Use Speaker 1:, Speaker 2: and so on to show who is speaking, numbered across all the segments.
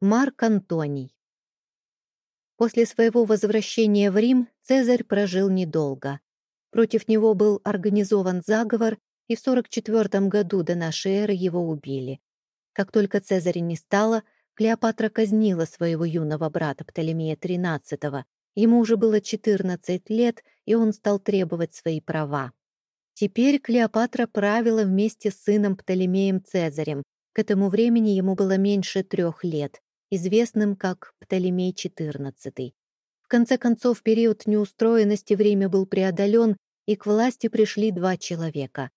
Speaker 1: Марк Антоний. После своего возвращения в Рим Цезарь прожил недолго. Против него был организован заговор, и в 44 году до нашей эры его убили. Как только Цезаря не стало, Клеопатра казнила своего юного брата Птолемея XIII. Ему уже было 14 лет, и он стал требовать свои права. Теперь Клеопатра правила вместе с сыном Птолемеем Цезарем. К этому времени ему было меньше трех лет известным как Птолемей XIV. В конце концов, период неустроенности в Риме был преодолен, и к власти пришли два человека.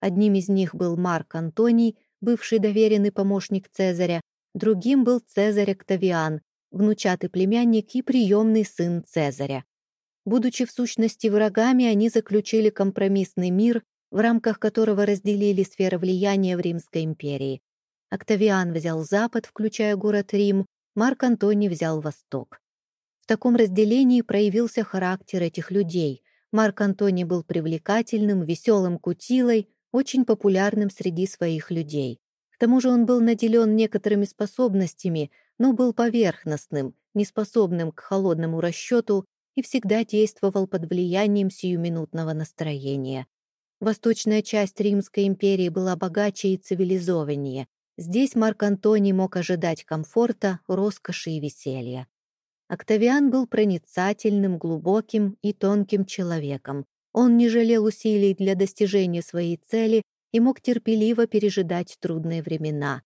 Speaker 1: Одним из них был Марк Антоний, бывший доверенный помощник Цезаря, другим был Цезарь Октавиан, внучатый племянник и приемный сын Цезаря. Будучи в сущности врагами, они заключили компромиссный мир, в рамках которого разделили сферы влияния в Римской империи. Октавиан взял Запад, включая город Рим, Марк Антоний взял Восток. В таком разделении проявился характер этих людей. Марк Антоний был привлекательным, веселым кутилой, очень популярным среди своих людей. К тому же он был наделен некоторыми способностями, но был поверхностным, неспособным к холодному расчету и всегда действовал под влиянием сиюминутного настроения. Восточная часть Римской империи была богаче и цивилизованнее, Здесь Марк Антоний мог ожидать комфорта, роскоши и веселья. Октавиан был проницательным, глубоким и тонким человеком. Он не жалел усилий для достижения своей цели и мог терпеливо пережидать трудные времена.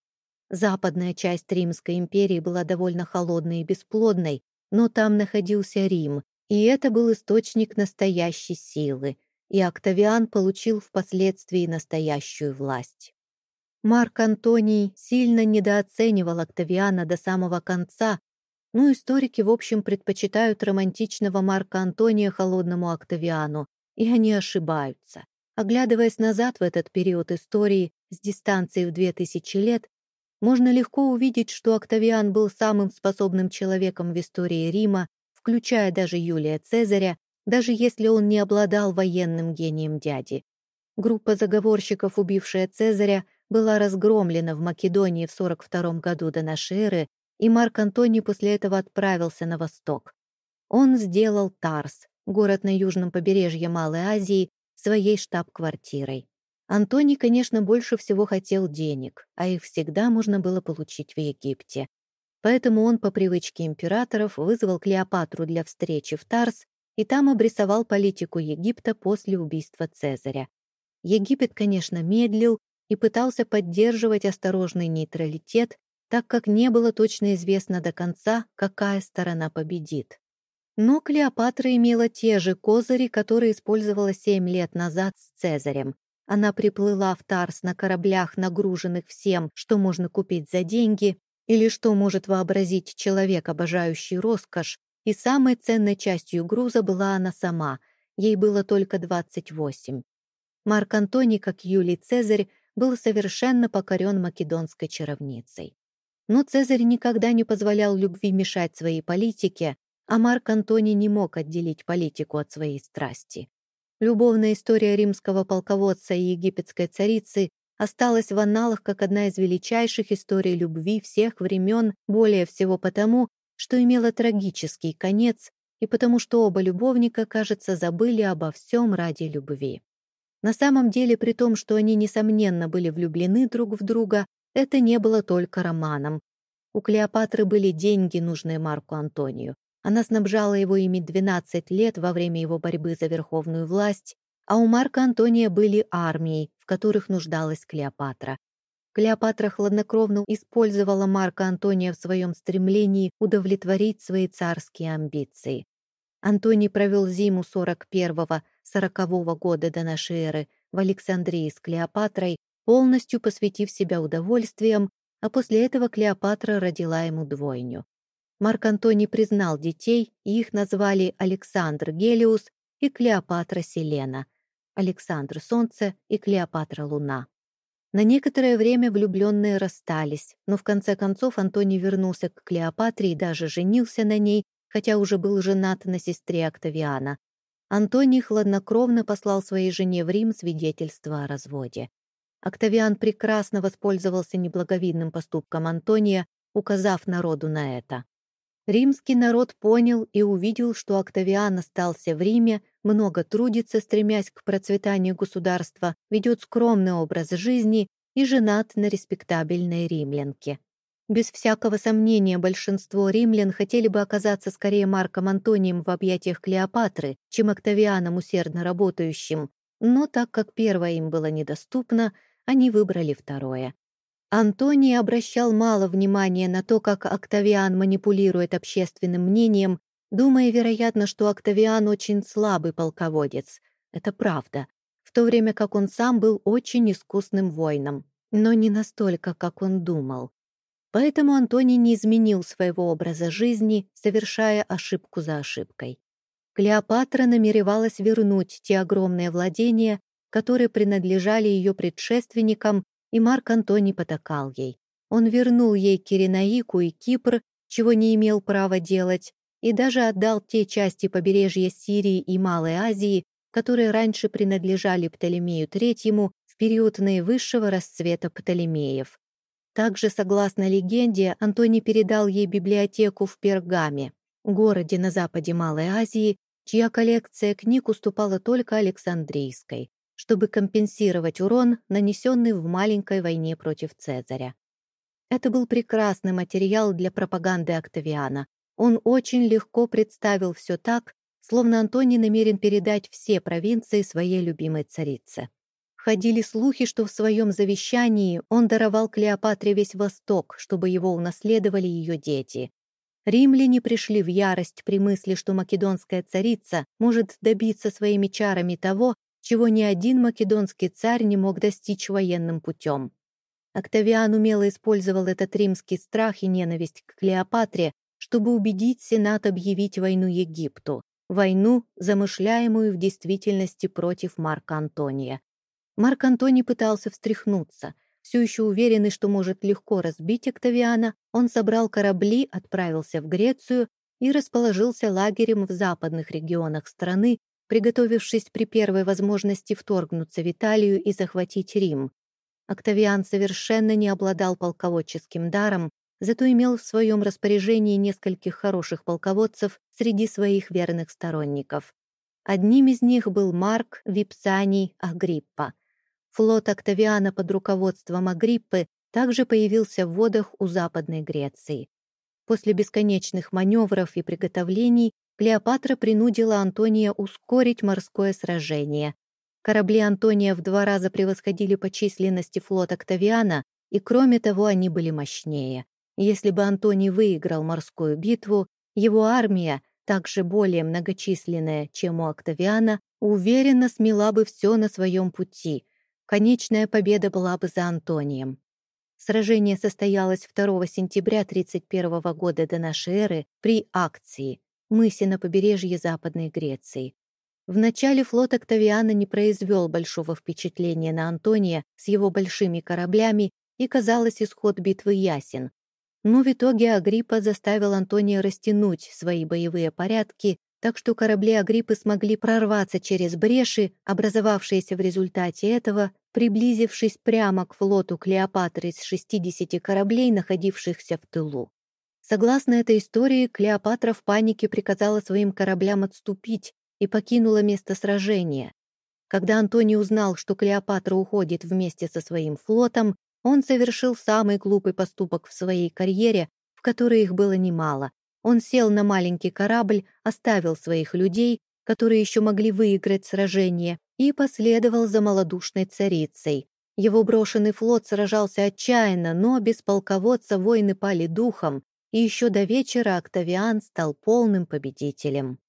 Speaker 1: Западная часть Римской империи была довольно холодной и бесплодной, но там находился Рим, и это был источник настоящей силы, и Октавиан получил впоследствии настоящую власть. Марк Антоний сильно недооценивал Октавиана до самого конца, но историки, в общем, предпочитают романтичного Марка Антония холодному Октавиану, и они ошибаются. Оглядываясь назад в этот период истории с дистанцией в 2000 лет, можно легко увидеть, что Октавиан был самым способным человеком в истории Рима, включая даже Юлия Цезаря, даже если он не обладал военным гением дяди. Группа заговорщиков, убившая Цезаря, была разгромлена в Македонии в 42 году до нашей эры, и Марк Антоний после этого отправился на восток. Он сделал Тарс, город на южном побережье Малой Азии, своей штаб-квартирой. Антоний, конечно, больше всего хотел денег, а их всегда можно было получить в Египте. Поэтому он по привычке императоров вызвал Клеопатру для встречи в Тарс и там обрисовал политику Египта после убийства Цезаря. Египет, конечно, медлил, и пытался поддерживать осторожный нейтралитет, так как не было точно известно до конца, какая сторона победит. Но Клеопатра имела те же козыри, которые использовала семь лет назад с Цезарем. Она приплыла в Тарс на кораблях, нагруженных всем, что можно купить за деньги, или что может вообразить человек, обожающий роскошь, и самой ценной частью груза была она сама, ей было только 28. Марк Антоний, как Юлий Цезарь, был совершенно покорен македонской чаровницей. Но Цезарь никогда не позволял любви мешать своей политике, а Марк Антоний не мог отделить политику от своей страсти. Любовная история римского полководца и египетской царицы осталась в анналах как одна из величайших историй любви всех времен, более всего потому, что имела трагический конец и потому что оба любовника, кажется, забыли обо всем ради любви. На самом деле, при том, что они, несомненно, были влюблены друг в друга, это не было только романом. У Клеопатры были деньги, нужные Марку Антонию. Она снабжала его ими 12 лет во время его борьбы за верховную власть, а у Марка Антония были армии, в которых нуждалась Клеопатра. Клеопатра хладнокровно использовала Марка Антония в своем стремлении удовлетворить свои царские амбиции. Антоний провел зиму 41-го, сорокового года до нашей эры в Александрии с Клеопатрой, полностью посвятив себя удовольствиям, а после этого Клеопатра родила ему двойню. Марк Антоний признал детей, и их назвали Александр Гелиус и Клеопатра Селена, Александр Солнце и Клеопатра Луна. На некоторое время влюбленные расстались, но в конце концов Антоний вернулся к Клеопатре и даже женился на ней, хотя уже был женат на сестре Октавиана. Антоний хладнокровно послал своей жене в Рим свидетельство о разводе. Октавиан прекрасно воспользовался неблаговидным поступком Антония, указав народу на это. Римский народ понял и увидел, что Октавиан остался в Риме, много трудится, стремясь к процветанию государства, ведет скромный образ жизни и женат на респектабельной римлянке. Без всякого сомнения, большинство римлян хотели бы оказаться скорее Марком Антонием в объятиях Клеопатры, чем Октавианом усердно работающим, но так как первое им было недоступно, они выбрали второе. Антоний обращал мало внимания на то, как Октавиан манипулирует общественным мнением, думая, вероятно, что Октавиан очень слабый полководец. Это правда, в то время как он сам был очень искусным воином, но не настолько, как он думал. Поэтому Антоний не изменил своего образа жизни, совершая ошибку за ошибкой. Клеопатра намеревалась вернуть те огромные владения, которые принадлежали ее предшественникам, и Марк Антоний потакал ей. Он вернул ей Киренаику и Кипр, чего не имел права делать, и даже отдал те части побережья Сирии и Малой Азии, которые раньше принадлежали Птолемею III в период наивысшего расцвета Птолемеев. Также, согласно легенде, Антоний передал ей библиотеку в Пергаме, городе на западе Малой Азии, чья коллекция книг уступала только Александрийской, чтобы компенсировать урон, нанесенный в маленькой войне против Цезаря. Это был прекрасный материал для пропаганды Октавиана. Он очень легко представил все так, словно Антоний намерен передать все провинции своей любимой царице. Ходили слухи, что в своем завещании он даровал Клеопатре весь Восток, чтобы его унаследовали ее дети. Римляне пришли в ярость при мысли, что македонская царица может добиться своими чарами того, чего ни один македонский царь не мог достичь военным путем. Октавиан умело использовал этот римский страх и ненависть к Клеопатре, чтобы убедить Сенат объявить войну Египту, войну, замышляемую в действительности против Марка Антония. Марк Антоний пытался встряхнуться. Все еще уверенный, что может легко разбить Октавиана, он собрал корабли, отправился в Грецию и расположился лагерем в западных регионах страны, приготовившись при первой возможности вторгнуться в Италию и захватить Рим. Октавиан совершенно не обладал полководческим даром, зато имел в своем распоряжении нескольких хороших полководцев среди своих верных сторонников. Одним из них был Марк Випсаний Агриппа. Флот Октавиана под руководством Агриппы также появился в водах у Западной Греции. После бесконечных маневров и приготовлений Клеопатра принудила Антония ускорить морское сражение. Корабли Антония в два раза превосходили по численности флот Октавиана, и кроме того они были мощнее. Если бы Антоний выиграл морскую битву, его армия, также более многочисленная, чем у Октавиана, уверенно смела бы все на своем пути, Конечная победа была бы за Антонием. Сражение состоялось 2 сентября 31 года до нашей эры при Акции, мысе на побережье Западной Греции. Вначале флот Октавиана не произвел большого впечатления на Антония с его большими кораблями, и, казалось, исход битвы ясен. Но в итоге Агриппа заставил Антония растянуть свои боевые порядки так что корабли Агриппы смогли прорваться через бреши, образовавшиеся в результате этого, приблизившись прямо к флоту Клеопатры из 60 кораблей, находившихся в тылу. Согласно этой истории, Клеопатра в панике приказала своим кораблям отступить и покинула место сражения. Когда Антоний узнал, что Клеопатра уходит вместе со своим флотом, он совершил самый глупый поступок в своей карьере, в которой их было немало, он сел на маленький корабль, оставил своих людей, которые еще могли выиграть сражение, и последовал за малодушной царицей. Его брошенный флот сражался отчаянно, но без полководца воины пали духом, и еще до вечера Октавиан стал полным победителем.